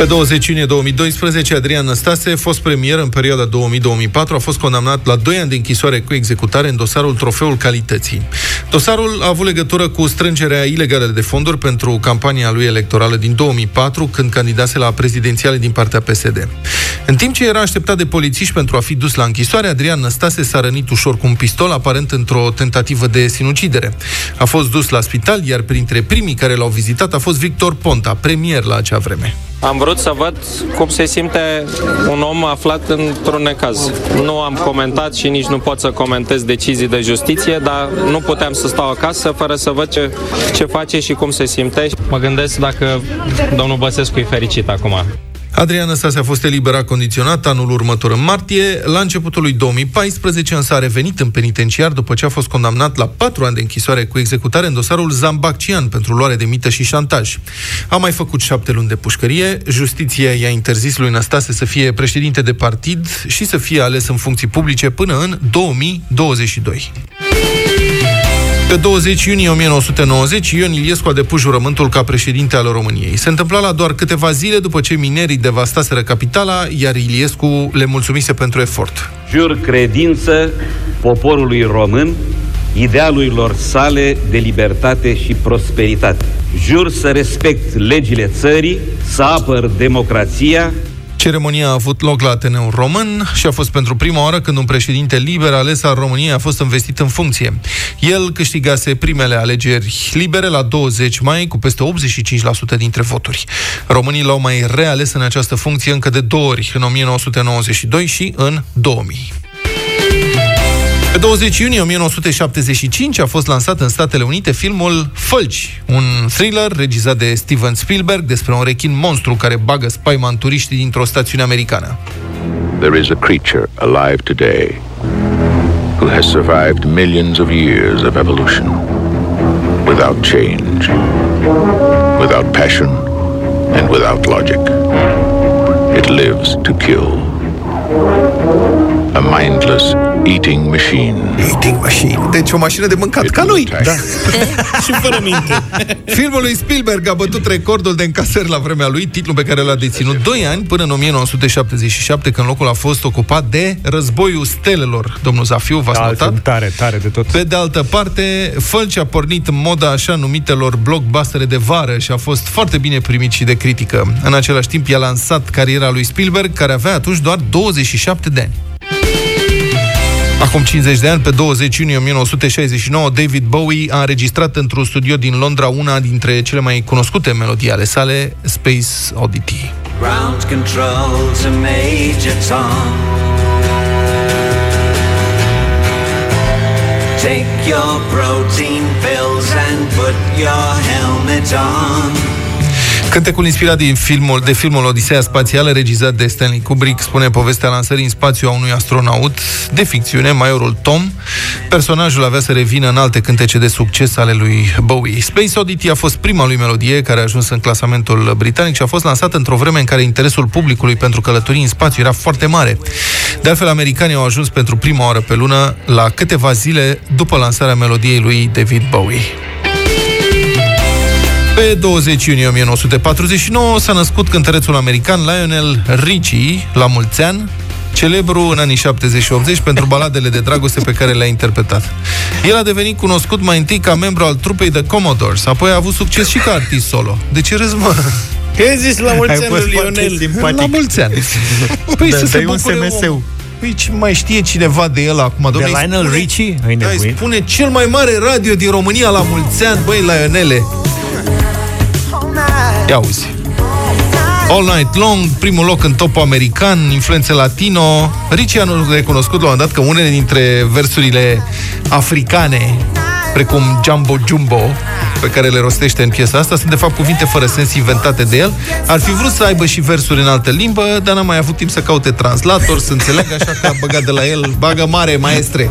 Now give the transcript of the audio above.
Pe 20 iunie 2012, Adrian Năstase, fost premier în perioada 2000-2004, a fost condamnat la 2 ani de închisoare cu executare în dosarul Trofeul Calității. Dosarul a avut legătură cu strângerea ilegală de fonduri pentru campania lui electorală din 2004, când candidase la prezidențiale din partea PSD. În timp ce era așteptat de polițiști pentru a fi dus la închisoare, Adrian Năstase s-a rănit ușor cu un pistol, aparent într-o tentativă de sinucidere. A fost dus la spital, iar printre primii care l-au vizitat a fost Victor Ponta, premier la acea vreme. Am vrut să văd cum se simte un om aflat într-un necaz. Nu am comentat și nici nu pot să comentez decizii de justiție, dar nu puteam să stau acasă fără să văd ce, ce face și cum se simte. Mă gândesc dacă domnul Băsescu e fericit acum. Adrian Năstase a fost eliberat condiționat anul următor în martie. La începutul lui 2014 însă a revenit în penitenciar după ce a fost condamnat la patru ani de închisoare cu executare în dosarul Zambaccian pentru luare de mită și șantaj. A mai făcut șapte luni de pușcărie. Justiția i-a interzis lui Năstase să fie președinte de partid și să fie ales în funcții publice până în 2022. Pe 20 iunie 1990, Ion Iliescu a depus jurământul ca președinte al României. Se întâmpla la doar câteva zile după ce minerii devastaseră capitala, iar Iliescu le mulțumise pentru efort. Jur credință poporului român, idealurilor sale de libertate și prosperitate. Jur să respect legile țării, să apăr democrația Ceremonia a avut loc la Ateneul Român și a fost pentru prima oară când un președinte liber ales al României a fost investit în funcție. El câștigase primele alegeri libere la 20 mai cu peste 85% dintre voturi. Românii l-au mai reales în această funcție încă de două ori, în 1992 și în 2000. Pe 20 iunie 1975 a fost lansat în Statele Unite filmul Fălci, un thriller regizat de Steven Spielberg despre un rechin monstru care bagă spaima în turiștii dintr-o stațiune americană. There is a creature alive today who has survived millions of years of evolution without change, without passion and without logic. It lives to kill. A mindless Eating Machine. Eating Machine. Deci o mașină de mâncat, It ca noi. Da. și fără minte. Filmul lui Spielberg a bătut recordul de încasări la vremea lui, titlul pe care l-a deținut 2 ani până în 1977, când locul a fost ocupat de Războiul Stelelor. Domnul Zafiu, v-ați da, notat? Tare, tare de tot. Pe de altă parte, Fălci a pornit în moda așa numitelor blockbustere de vară și a fost foarte bine primit și de critică. În același timp, i-a lansat cariera lui Spielberg, care avea atunci doar 27 de ani. Acum 50 de ani, pe 20 iunie 1969, David Bowie a înregistrat într-un studio din Londra una dintre cele mai cunoscute melodii ale sale, Space Oddity. Ground control to Major Tom. Take your protein pills and put your helmet on. Cântecul inspirat din filmul, de filmul Odiseea Spațială, regizat de Stanley Kubrick, spune povestea lansării în spațiu a unui astronaut de ficțiune, Majorul Tom. Personajul avea să revină în alte cântece de succes ale lui Bowie. Space Oddity a fost prima lui melodie care a ajuns în clasamentul britanic și a fost lansat într-o vreme în care interesul publicului pentru călătorii în spațiu era foarte mare. De altfel, americanii au ajuns pentru prima oară pe lună la câteva zile după lansarea melodiei lui David Bowie. Pe 20 iunie 1949 s-a născut cântărețul american Lionel Richie, la mulți ani, celebru în anii 70 și 80 pentru baladele de dragoste pe care le-a interpretat. El a devenit cunoscut mai întâi ca membru al trupei The Commodores, apoi a avut succes și ca artist solo. De ce râzi, mă? Ce ai zis la mulți ani, Lionel? La mulți ani. Păi da, să se un SMS Păi mai știe cineva de el acum, domnule? De Lionel Richie? Da, spune cel mai mare radio din România la mulți ani, băi, Lionele. Ia uzi. All Night Long, primul loc în topul american, influențe latino. Ricci a recunoscut la un dat că unele dintre versurile africane, precum Jumbo Jumbo, pe care le rostește în piesa asta, sunt de fapt cuvinte fără sens inventate de el. Ar fi vrut să aibă și versuri în altă limbă, dar n-a mai avut timp să caute translator, să înțeleagă, așa că a băgat de la el, bagă mare, maestre.